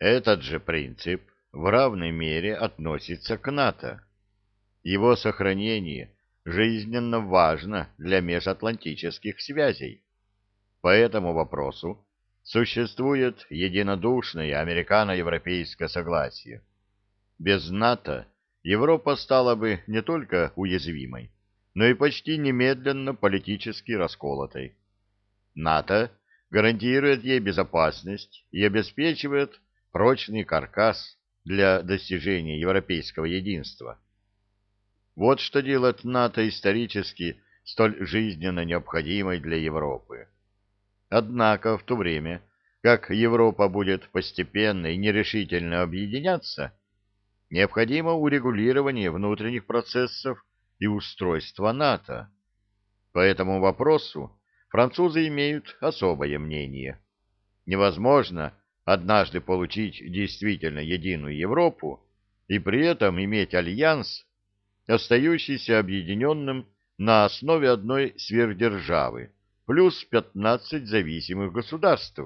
Этот же принцип в равной мере относится к НАТО. Его сохранение жизненно важно для межатлантических связей. По этому вопросу существует единодушное американо-европейское согласие. Без НАТО Европа стала бы не только уязвимой, но и почти немедленно политически расколотой. НАТО гарантирует ей безопасность и обеспечивает прочный каркас для достижения европейского единства. Вот что делает НАТО исторически столь жизненно необходимой для Европы. Однако в то время, как Европа будет постепенно и нерешительно объединяться, необходимо урегулирование внутренних процессов и устройства НАТО. По этому вопросу французы имеют особое мнение. Невозможно однажды получить действительно единую Европу и при этом иметь альянс, остающийся объединенным на основе одной сверхдержавы, плюс 15 зависимых государств.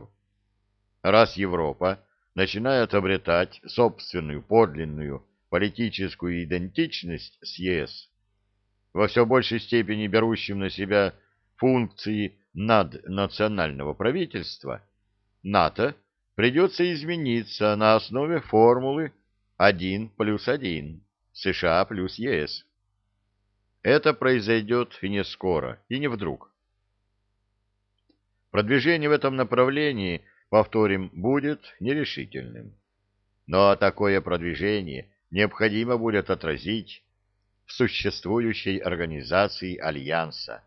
Раз Европа начинает обретать собственную подлинную политическую идентичность с ЕС, во все большей степени берущим на себя функции наднационального правительства, НАТО – придется измениться на основе формулы 1 плюс 1 США плюс ЕС. Это произойдет и не скоро, и не вдруг. Продвижение в этом направлении, повторим, будет нерешительным. Но такое продвижение необходимо будет отразить в существующей организации Альянса,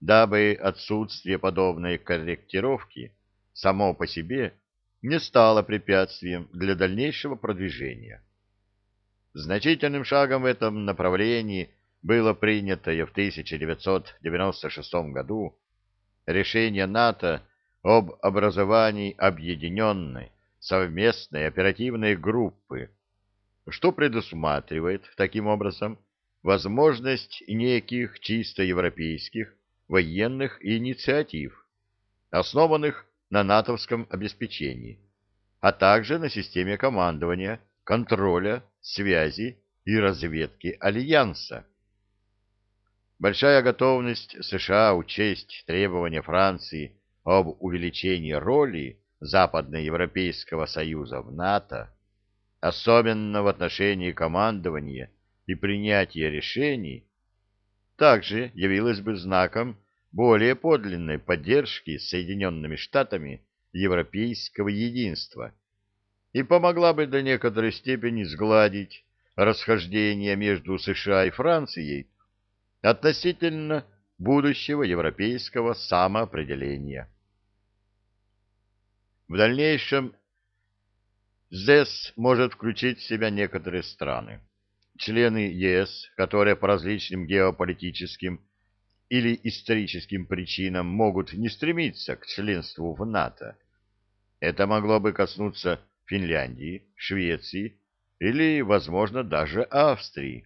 дабы отсутствие подобной корректировки само по себе – не стало препятствием для дальнейшего продвижения. Значительным шагом в этом направлении было принятое в 1996 году решение НАТО об образовании объединенной совместной оперативной группы, что предусматривает таким образом возможность неких чисто европейских военных инициатив, основанных на натовском обеспечении, а также на системе командования, контроля, связи и разведки Альянса. Большая готовность США учесть требования Франции об увеличении роли Западноевропейского союза в НАТО, особенно в отношении командования и принятия решений, также явилась бы знаком более подлинной поддержки Соединенными Штатами европейского единства и помогла бы до некоторой степени сгладить расхождение между США и Францией относительно будущего европейского самоопределения. В дальнейшем ЗЭС может включить в себя некоторые страны, члены ЕС, которые по различным геополитическим или историческим причинам могут не стремиться к членству в НАТО. Это могло бы коснуться Финляндии, Швеции или, возможно, даже Австрии,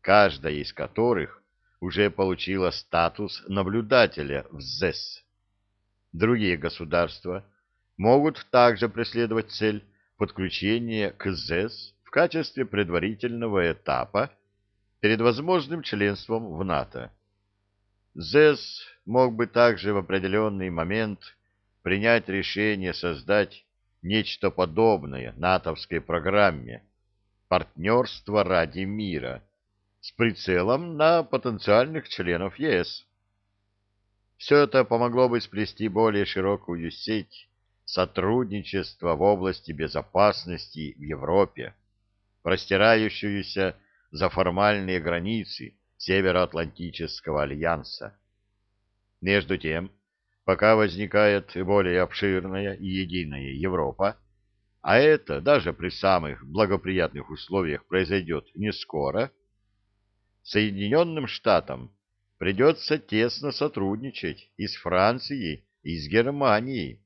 каждая из которых уже получила статус наблюдателя в ЗЭС. Другие государства могут также преследовать цель подключения к ЗЭС в качестве предварительного этапа перед возможным членством в НАТО. ЗЭС мог бы также в определенный момент принять решение создать нечто подобное натовской программе «Партнерство ради мира» с прицелом на потенциальных членов ЕС. Все это помогло бы сплести более широкую сеть сотрудничества в области безопасности в Европе, простирающуюся за формальные границы Североатлантического альянса. Между тем, пока возникает более обширная и единая Европа, а это даже при самых благоприятных условиях произойдет не скоро, Соединенным Штатам придется тесно сотрудничать и с Францией, и с Германией,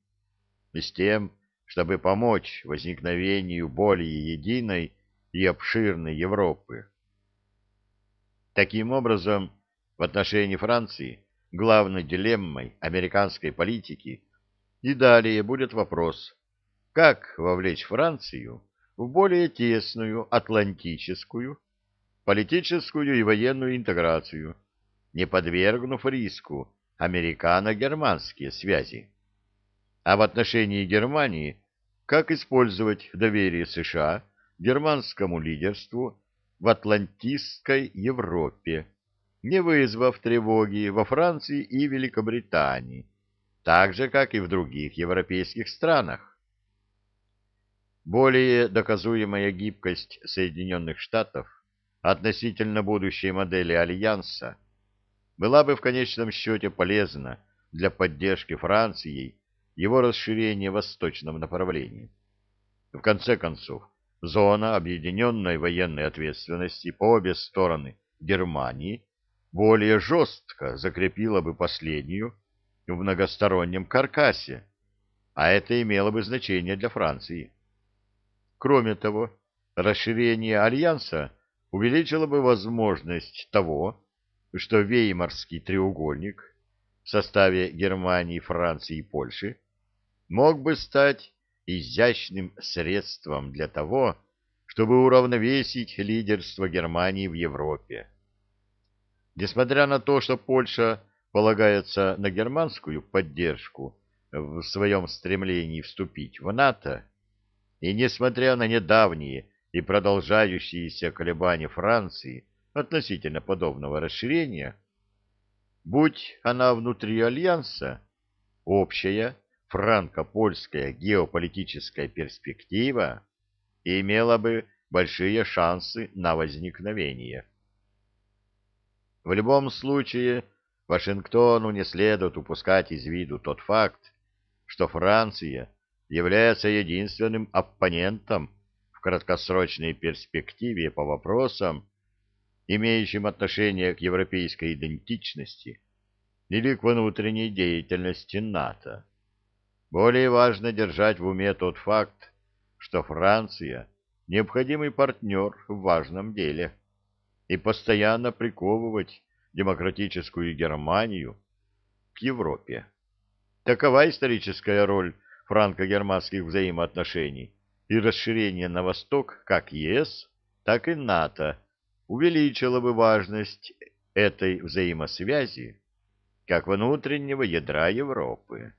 и с тем, чтобы помочь возникновению более единой и обширной Европы. Таким образом, в отношении Франции главной дилеммой американской политики и далее будет вопрос, как вовлечь Францию в более тесную атлантическую, политическую и военную интеграцию, не подвергнув риску американо-германские связи. А в отношении Германии, как использовать доверие США германскому лидерству в Атлантистской Европе, не вызвав тревоги во Франции и Великобритании, так же, как и в других европейских странах. Более доказуемая гибкость Соединенных Штатов относительно будущей модели Альянса была бы в конечном счете полезна для поддержки Франции его расширения в восточном направлении. В конце концов, зона объединенной военной ответственности по обе стороны Германии более жестко закрепила бы последнюю в многостороннем каркасе, а это имело бы значение для Франции. Кроме того, расширение Альянса увеличило бы возможность того, что Веймарский треугольник в составе Германии, Франции и Польши мог бы стать изящным средством для того, чтобы уравновесить лидерство Германии в Европе. Несмотря на то, что Польша полагается на германскую поддержку в своем стремлении вступить в НАТО, и несмотря на недавние и продолжающиеся колебания Франции относительно подобного расширения, будь она внутри Альянса, общая франко-польская геополитическая перспектива имела бы большие шансы на возникновение. В любом случае, Вашингтону не следует упускать из виду тот факт, что Франция является единственным оппонентом в краткосрочной перспективе по вопросам, имеющим отношение к европейской идентичности или к внутренней деятельности НАТО. Более важно держать в уме тот факт, что Франция – необходимый партнер в важном деле, и постоянно приковывать демократическую Германию к Европе. Такова историческая роль франко-германских взаимоотношений и расширение на восток как ЕС, так и НАТО увеличило бы важность этой взаимосвязи как внутреннего ядра Европы.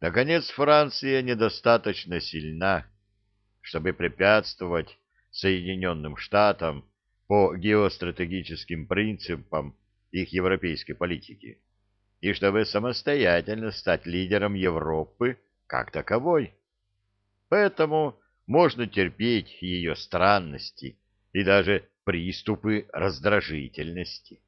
Наконец, Франция недостаточно сильна, чтобы препятствовать Соединенным Штатам по геостратегическим принципам их европейской политики и чтобы самостоятельно стать лидером Европы как таковой. Поэтому можно терпеть ее странности и даже приступы раздражительности.